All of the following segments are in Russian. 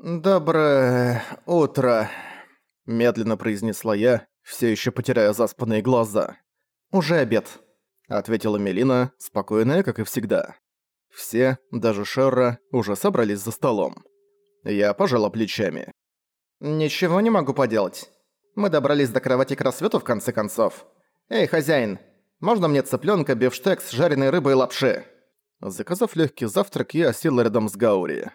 «Доброе утро», — медленно произнесла я, все еще потеряя заспанные глаза. «Уже обед», — ответила Мелина, спокойная, как и всегда. Все, даже Шерра, уже собрались за столом. Я пожала плечами. «Ничего не могу поделать. Мы добрались до кровати к рассвету в конце концов. Эй, хозяин, можно мне цыпленка, бифштекс, жареной рыбы и лапши?» Заказав легкий завтрак, я сел рядом с Гаури.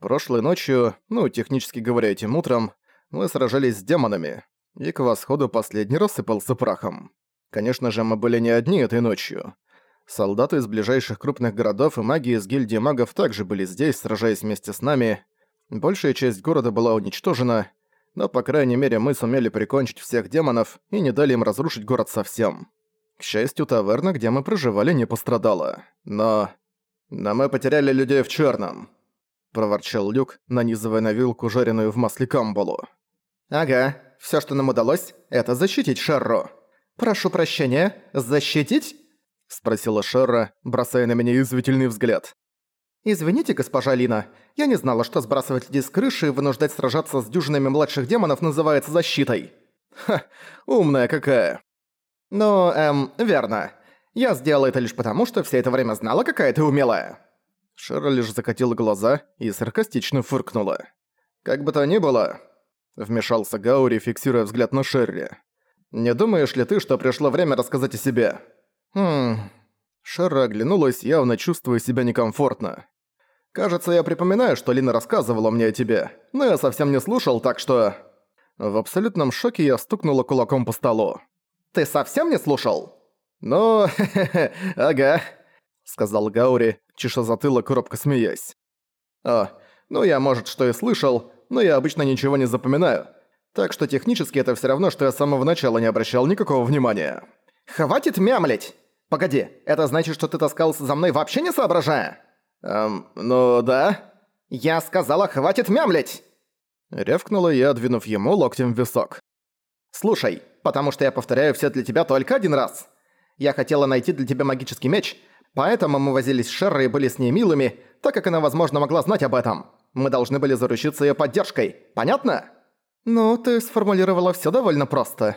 Прошлой ночью, ну, технически говоря, этим утром, мы сражались с демонами, и к восходу последний рассыпался прахом. Конечно же, мы были не одни этой ночью. Солдаты из ближайших крупных городов и маги из гильдии магов также были здесь, сражаясь вместе с нами. Большая часть города была уничтожена, но, по крайней мере, мы сумели прикончить всех демонов и не дали им разрушить город совсем. К счастью, таверна, где мы проживали, не пострадала. Но... Но мы потеряли людей в черном. — проворчал Люк, нанизывая на вилку жареную в масле камбалу. «Ага, всё, что нам удалось, это защитить Шерру. Прошу прощения, защитить?» — спросила Шерра, бросая на меня извительный взгляд. «Извините, госпожа Лина, я не знала, что сбрасывать людей с крыши и вынуждать сражаться с дюжинами младших демонов называется защитой». «Ха, умная какая». «Ну, эм, верно. Я сделала это лишь потому, что все это время знала, какая ты умелая». Шера лишь закатила глаза и саркастично фыркнула. «Как бы то ни было...» — вмешался Гаури, фиксируя взгляд на Шерри. «Не думаешь ли ты, что пришло время рассказать о себе?» «Хм...» Шерра оглянулась, явно чувствуя себя некомфортно. «Кажется, я припоминаю, что Лина рассказывала мне о тебе, но я совсем не слушал, так что...» В абсолютном шоке я стукнула кулаком по столу. «Ты совсем не слушал?» «Ну, ага», — сказал Гаури, чеша затылок, робко смеясь. «А, ну я, может, что и слышал, но я обычно ничего не запоминаю. Так что технически это все равно, что я с самого начала не обращал никакого внимания». «Хватит мямлить! Погоди, это значит, что ты таскался за мной вообще не соображая?» «Эм, ну да». «Я сказала, хватит мямлить!» Рявкнула я, двинув ему локтем в висок. «Слушай, потому что я повторяю все для тебя только один раз. Я хотела найти для тебя магический меч, Поэтому мы возились с Шеррой и были с ней милыми, так как она, возможно, могла знать об этом. Мы должны были заручиться её поддержкой. Понятно? Ну, ты сформулировала всё довольно просто.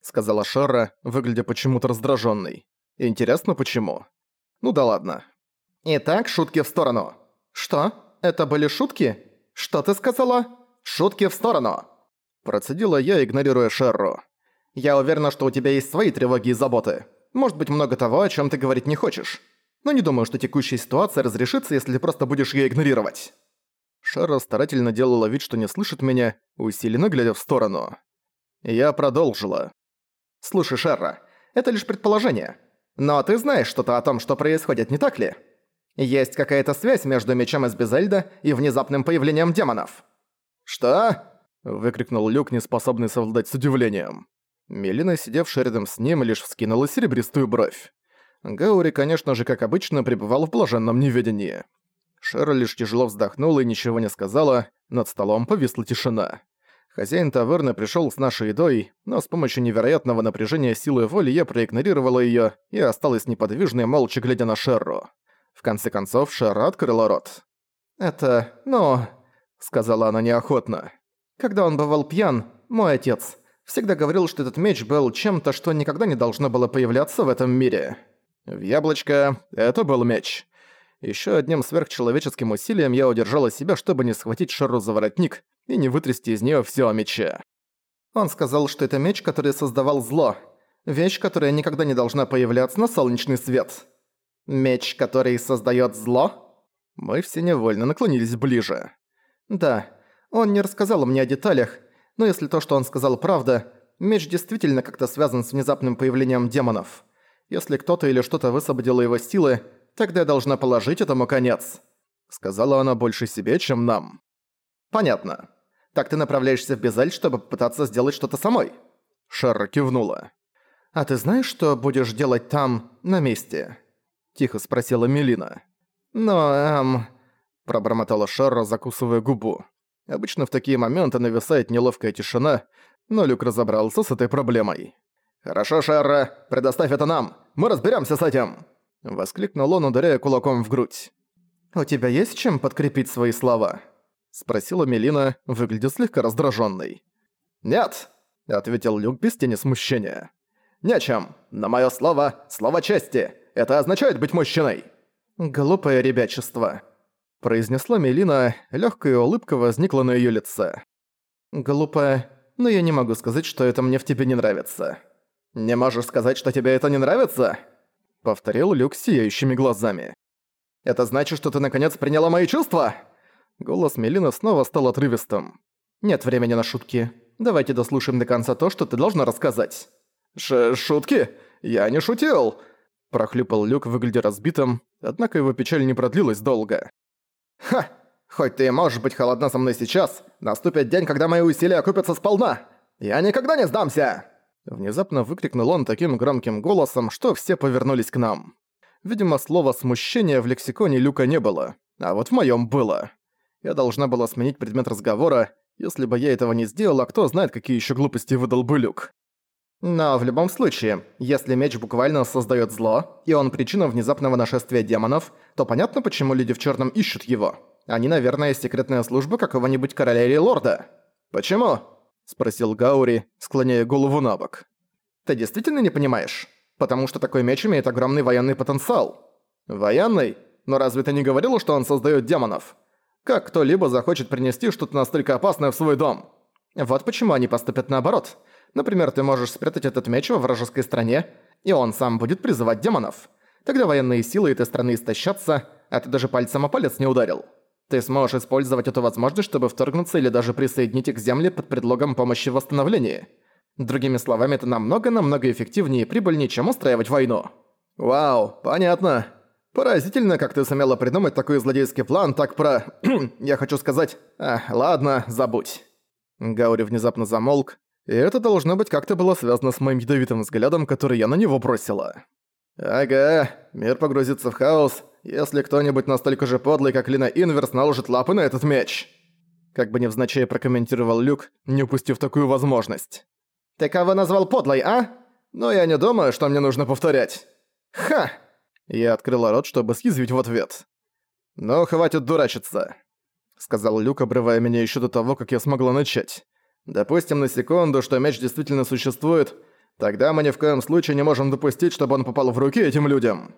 Сказала Шерра, выглядя почему-то раздражённой. Интересно, почему? Ну да ладно. Итак, шутки в сторону. Что? Это были шутки? Что ты сказала? Шутки в сторону. Процедила я, игнорируя Шерру. Я уверена, что у тебя есть свои тревоги и заботы. Может быть много того, о чем ты говорить не хочешь. Но не думаю, что текущая ситуация разрешится, если ты просто будешь ее игнорировать». Шара старательно делала вид, что не слышит меня, усиленно глядя в сторону. Я продолжила. «Слушай, Шара, это лишь предположение. Но ты знаешь что-то о том, что происходит, не так ли? Есть какая-то связь между мечом из Безельда и внезапным появлением демонов». «Что?» – выкрикнул Люк, неспособный совладать с удивлением. Мелина, сидевшая рядом с ним, лишь вскинула серебристую бровь. Гаури, конечно же, как обычно, пребывал в блаженном неведении. Шера лишь тяжело вздохнула и ничего не сказала, над столом повисла тишина. Хозяин таверны пришел с нашей едой, но с помощью невероятного напряжения силы воли я проигнорировала ее и осталась неподвижной, молча глядя на Шерру. В конце концов, Шерра открыла рот. «Это... ну...» — сказала она неохотно. «Когда он бывал пьян, мой отец всегда говорил, что этот меч был чем-то, что никогда не должно было появляться в этом мире. В яблочко это был меч. Еще одним сверхчеловеческим усилием я удержала себя, чтобы не схватить Шару за воротник и не вытрясти из нее все о мече. Он сказал, что это меч, который создавал зло. Вещь, которая никогда не должна появляться на солнечный свет. Меч, который создает зло? Мы все невольно наклонились ближе. Да, он не рассказал мне о деталях, но если то, что он сказал, правда, меч действительно как-то связан с внезапным появлением демонов. Если кто-то или что-то высвободило его силы, тогда я должна положить этому конец. Сказала она больше себе, чем нам. Понятно. Так ты направляешься в Безаль, чтобы попытаться сделать что-то самой? Шарра кивнула. «А ты знаешь, что будешь делать там, на месте?» Тихо спросила Мелина. «Но, эм...» Пробормотала Шарра, закусывая губу. Обычно в такие моменты нависает неловкая тишина, но Люк разобрался с этой проблемой. «Хорошо, Шарра, предоставь это нам! Мы разберемся с этим!» Воскликнул он, ударяя кулаком в грудь. «У тебя есть чем подкрепить свои слова?» спросила Мелина, выглядя слегка раздраженной. «Нет», — ответил Люк без тени смущения. «Нечем. На моё слово — слово чести. Это означает быть мужчиной». «Глупое ребячество», — произнесла Мелина, легкая улыбка возникла на её лице. «Глупое, но я не могу сказать, что это мне в тебе не нравится». «Не можешь сказать, что тебе это не нравится?» — повторил Люк сияющими глазами. «Это значит, что ты наконец приняла мои чувства?» Голос Мелины снова стал отрывистым. «Нет времени на шутки. Давайте дослушаем до конца то, что ты должна рассказать». Ш «Шутки? Я не шутил!» Прохлюпал Люк, выглядя разбитым, однако его печаль не продлилась долго. «Ха! Хоть ты и можешь быть холодна со мной сейчас, наступит день, когда мои усилия окупятся сполна! Я никогда не сдамся!» Внезапно выкрикнул он таким громким голосом, что все повернулись к нам. Видимо, слова «смущение» в лексиконе Люка не было, а вот в моем было. Я должна была сменить предмет разговора, если бы я этого не сделала, кто знает, какие еще глупости выдал бы Люк. Но в любом случае, если меч буквально создает зло, и он причина внезапного нашествия демонов, то понятно, почему люди в черном ищут его. Они, наверное, секретная служба какого-нибудь короля или лорда. Почему? спросил Гаури, склоняя голову на бок. «Ты действительно не понимаешь? Потому что такой меч имеет огромный военный потенциал». «Военный? Но разве ты не говорил, что он создает демонов? Как кто-либо захочет принести что-то настолько опасное в свой дом? Вот почему они поступят наоборот. Например, ты можешь спрятать этот меч во вражеской стране, и он сам будет призывать демонов. Тогда военные силы этой страны истощатся, а ты даже пальцем о палец не ударил. Ты сможешь использовать эту возможность, чтобы вторгнуться или даже присоединить их к земле под предлогом помощи в восстановлении. Другими словами, это намного-намного эффективнее и прибыльнее, чем устраивать войну. Вау, понятно. Поразительно, как ты сумела придумать такой злодейский план, так про... Я хочу сказать... А, ладно, забудь. Гаури внезапно замолк, и это должно быть как-то было связано с моим ядовитым взглядом, который я на него бросила. Ага, мир погрузится в хаос, если кто-нибудь настолько же подлый, как Лина Инверс, наложит лапы на этот меч. Как бы невзначай прокомментировал Люк, не упустив такую возможность. «Ты кого назвал подлой, а? Но я не думаю, что мне нужно повторять. Ха!» Я открыла рот, чтобы съязвить в ответ. «Ну, хватит дурачиться», — сказал Люк, обрывая меня еще до того, как я смогла начать. «Допустим на секунду, что меч действительно существует, тогда мы ни в коем случае не можем допустить, чтобы он попал в руки этим людям».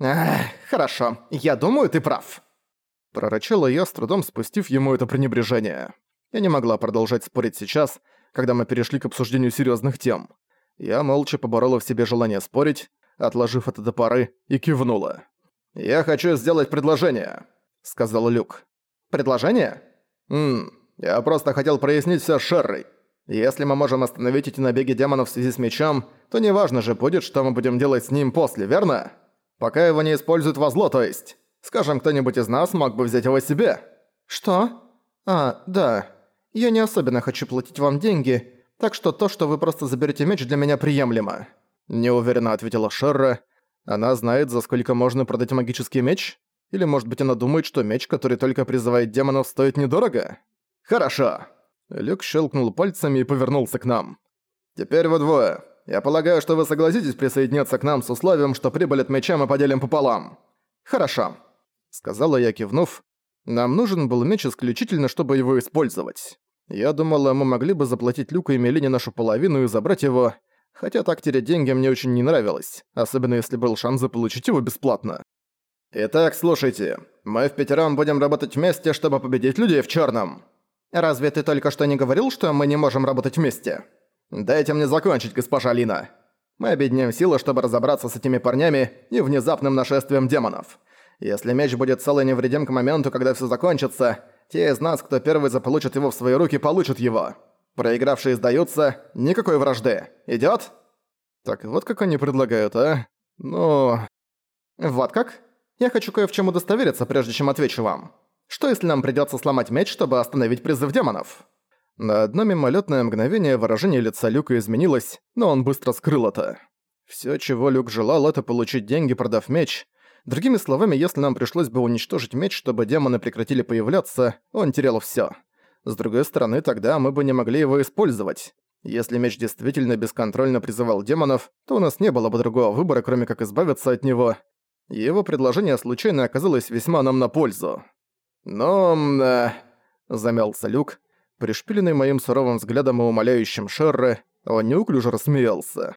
«Ах, хорошо, я думаю, ты прав». Прорычала я, с трудом спустив ему это пренебрежение. Я не могла продолжать спорить сейчас, когда мы перешли к обсуждению серьезных тем. Я молча поборола в себе желание спорить, отложив это до поры, и кивнула. «Я хочу сделать предложение», — сказал Люк. «Предложение?» «Ммм, я просто хотел прояснить всё с Шеррой. Если мы можем остановить эти набеги демонов в связи с мечом, то неважно же будет, что мы будем делать с ним после, верно?» Пока его не используют во зло, то есть. Скажем, кто-нибудь из нас мог бы взять его себе». «Что? А, да. Я не особенно хочу платить вам деньги, так что то, что вы просто заберете меч, для меня приемлемо». Неуверенно ответила Шерра. «Она знает, за сколько можно продать магический меч? Или, может быть, она думает, что меч, который только призывает демонов, стоит недорого?» «Хорошо». Люк щелкнул пальцами и повернулся к нам. «Теперь вы двое. Я полагаю, что вы согласитесь присоединиться к нам с условием, что прибыль от меча мы поделим пополам. Хорошо, сказала я, кивнув. Нам нужен был меч исключительно, чтобы его использовать. Я думала, мы могли бы заплатить Люку и Мелине нашу половину и забрать его, хотя так терять деньги мне очень не нравилось, особенно если был шанс заполучить его бесплатно. Итак, слушайте, мы в пятером будем работать вместе, чтобы победить людей в черном. Разве ты только что не говорил, что мы не можем работать вместе? «Дайте мне закончить, госпожа Лина. Мы объединим силы, чтобы разобраться с этими парнями и внезапным нашествием демонов. Если меч будет цел и невредим к моменту, когда все закончится, те из нас, кто первый заполучит его в свои руки, получат его. Проигравшие сдаются, никакой вражды. Идёт?» «Так вот как они предлагают, а? Ну...» «Вот как? Я хочу кое в чем удостовериться, прежде чем отвечу вам. Что если нам придётся сломать меч, чтобы остановить призыв демонов?» На одно мимолетное мгновение выражение лица Люка изменилось, но он быстро скрыл это. Всё, чего Люк желал, это получить деньги, продав меч. Другими словами, если нам пришлось бы уничтожить меч, чтобы демоны прекратили появляться, он терял всё. С другой стороны, тогда мы бы не могли его использовать. Если меч действительно бесконтрольно призывал демонов, то у нас не было бы другого выбора, кроме как избавиться от него. Его предложение случайно оказалось весьма нам на пользу. Но... Э, Замялся Люк. Пришпиленный моим суровым взглядом и умоляющим Шерры, он неуклюже рассмеялся.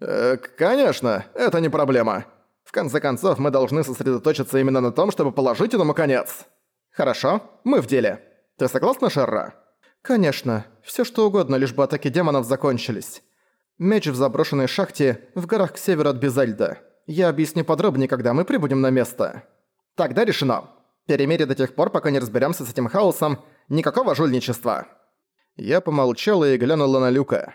«Э, «Конечно, это не проблема. В конце концов, мы должны сосредоточиться именно на том, чтобы положить этому конец. Хорошо, мы в деле. Ты согласна, Шерра?» «Конечно. Все что угодно, лишь бы атаки демонов закончились. Меч в заброшенной шахте в горах к северу от Безальда. Я объясню подробнее, когда мы прибудем на место. Тогда решено. Перемирие до тех пор, пока не разберемся с этим хаосом. Никакого жульничества. Я помолчала и глянула на Люка.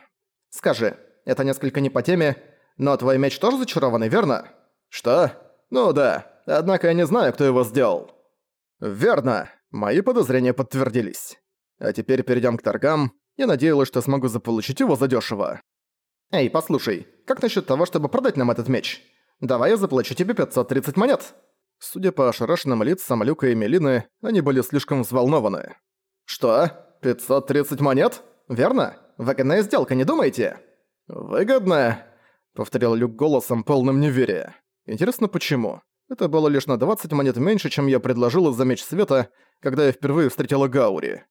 «Скажи, это несколько не по теме, но твой меч тоже зачарованный, верно?» «Что? Ну да. Однако я не знаю, кто его сделал». «Верно. Мои подозрения подтвердились. А теперь перейдем к торгам. Я надеялась, что смогу заполучить его задешево. «Эй, послушай, как насчет того, чтобы продать нам этот меч? Давай я заплачу тебе 530 монет». Судя по ошарашенным лицам Люка и Мелины, они были слишком взволнованы. «Что? 530 монет? Верно? Выгодная сделка, не думаете?» «Выгодная?» — повторил Люк голосом, полным неверия. «Интересно, почему? Это было лишь на 20 монет меньше, чем я предложила за меч света, когда я впервые встретила Гаури.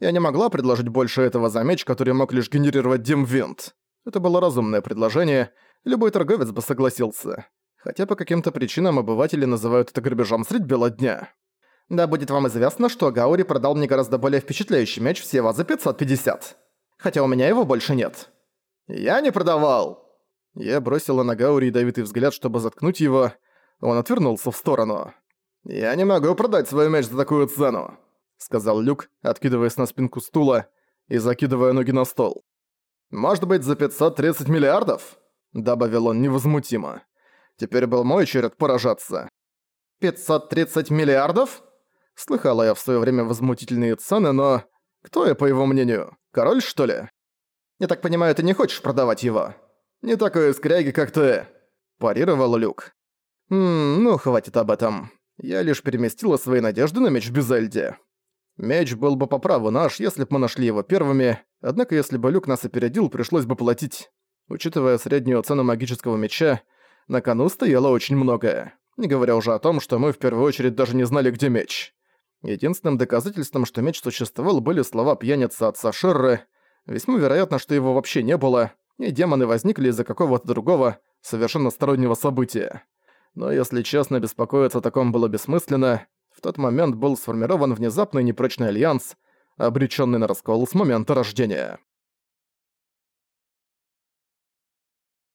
Я не могла предложить больше этого за меч, который мог лишь генерировать Димвинт. Это было разумное предложение, любой торговец бы согласился. Хотя по каким-то причинам обыватели называют это грабежом средь бела дня. Да будет вам известно, что Гаури продал мне гораздо более впечатляющий меч всего за 550. Хотя у меня его больше нет. Я не продавал. Я бросила на Гаури ядовитый взгляд, чтобы заткнуть его. Он отвернулся в сторону. «Я не могу продать свой меч за такую цену», — сказал Люк, откидываясь на спинку стула и закидывая ноги на стол. «Может быть, за 530 миллиардов?» — добавил он невозмутимо. Теперь был мой черед поражаться. «530 миллиардов?» Слыхала я в своё время возмутительные цены, но... Кто я, по его мнению? Король, что ли? Я так понимаю, ты не хочешь продавать его? Не такой скряги, как ты. Парировал Люк. Ммм, ну хватит об этом. Я лишь переместила свои надежды на меч в Безельде. Меч был бы по праву наш, если бы мы нашли его первыми, однако если бы Люк нас опередил, пришлось бы платить. Учитывая среднюю цену магического меча, на кону стояло очень многое. Не говоря уже о том, что мы в первую очередь даже не знали, где меч. Единственным доказательством, что меч существовал, были слова пьяницы отца Шерры. Весьма вероятно, что его вообще не было, и демоны возникли из-за какого-то другого, совершенно стороннего события. Но если честно, беспокоиться о таком было бессмысленно, в тот момент был сформирован внезапный непрочный альянс, обреченный на раскол с момента рождения.